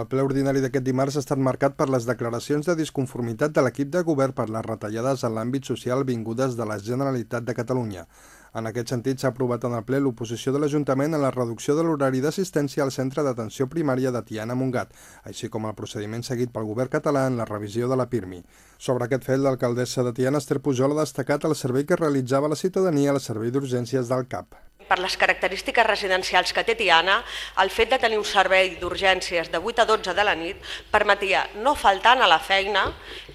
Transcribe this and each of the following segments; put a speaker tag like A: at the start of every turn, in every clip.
A: El ple ordinari d'aquest dimarts ha estat marcat per les declaracions de disconformitat de l'equip de govern per les retallades en l'àmbit social vingudes de la Generalitat de Catalunya. En aquest sentit, s'ha aprovat en el ple l'oposició de l'Ajuntament a la reducció de l'horari d'assistència al centre d'atenció primària de Tiana Montgat, així com el procediment seguit pel govern català en la revisió de la PIRMI. Sobre aquest fet, l'alcaldessa de Tiana, Esther Pujol, ha destacat el servei que realitzava la ciutadania al servei d'urgències del CAP
B: per les característiques residencials que té Tiana, el fet de tenir un servei d'urgències de 8 a 12 de la nit permetia no faltar a la feina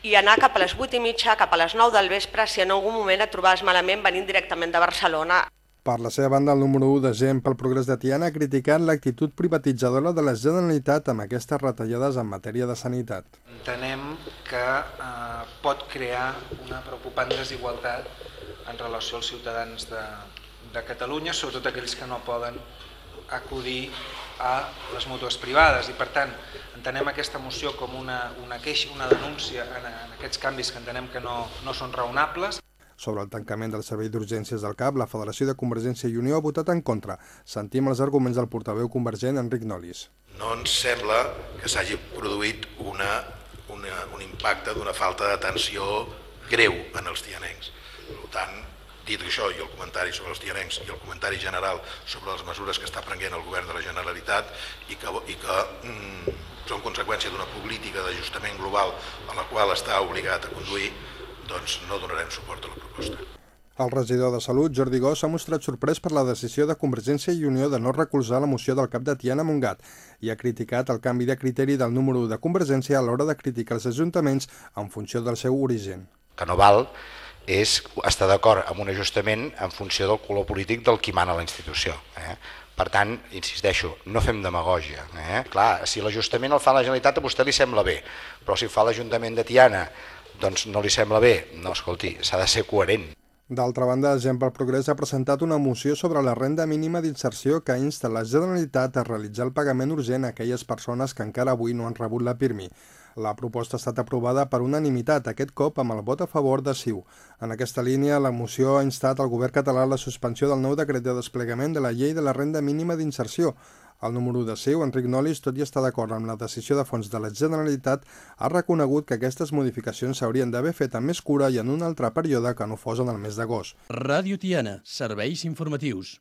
B: i anar cap a les 8 i mitja, cap a les 9 del vespre, si en algun moment et trobaves malament venint directament de Barcelona.
A: Per la seva banda, el número 1 de gent pel progrés de Tiana ha criticat l'actitud privatitzadora de la Generalitat amb aquestes retallades en matèria de sanitat.
C: Entenem que eh, pot crear una preocupant desigualtat en relació als ciutadans de, de Catalunya, sobretot aquells que no poden acudir a les mútues privades i per tant entenem aquesta moció com una, una queixa, una denúncia en, en aquests canvis que entenem que no, no són raonables.
A: Sobre el tancament del servei d'urgències del CAP, la Federació de Convergència i Unió ha votat en contra. Sentim els arguments del portaveu convergent Enric Nolis.
D: No ens sembla que s'hagi produït una, una, un impacte d'una falta d'atenció greu en els tianencs. Per tant, Dit això, i el comentari sobre els tianencs i el comentari general sobre les mesures que està prenent el govern de la Generalitat i que, i que mm, són conseqüència d'una política d'ajustament global a la qual està obligat a conduir, doncs no donarem suport a la proposta.
A: El regidor de Salut, Jordi Gós, ha mostrat sorprès per la decisió de Convergència i Unió de no recolzar la moció del cap de Tiana Montgat i ha criticat el canvi de criteri del número de Convergència a l'hora de criticar els ajuntaments en funció del seu origen.
E: Que no val és estar d'acord amb un ajustament en funció del color polític del qui mana la institució. Eh? Per tant, insisteixo, no fem demagògia. Eh? Clar, si l'ajustament el fa la Generalitat a vostè li sembla bé, però si fa l'Ajuntament de Tiana doncs no li sembla bé, no, escolti, s'ha de ser coherent.
A: D'altra banda, Gent pel Progrés ha presentat una moció sobre la renda mínima d'inserció que insta la Generalitat a realitzar el pagament urgent a aquelles persones que encara avui no han rebut la PIRMI. La proposta ha estat aprovada per unanimitat, aquest cop amb el vot a favor de CiU. En aquesta línia, la moció ha instat al govern català la suspensió del nou decret de desplegament de la llei de la renda mínima d'inserció. El número de CiU, Enric Nolis, tot i estar d'acord amb la decisió de fons de la Generalitat, ha reconegut que aquestes modificacions s'haurien d'haver fet amb més cura i en un altre període que no fos en el mes d'agost.
F: Ràdio Tiana, serveis informatius.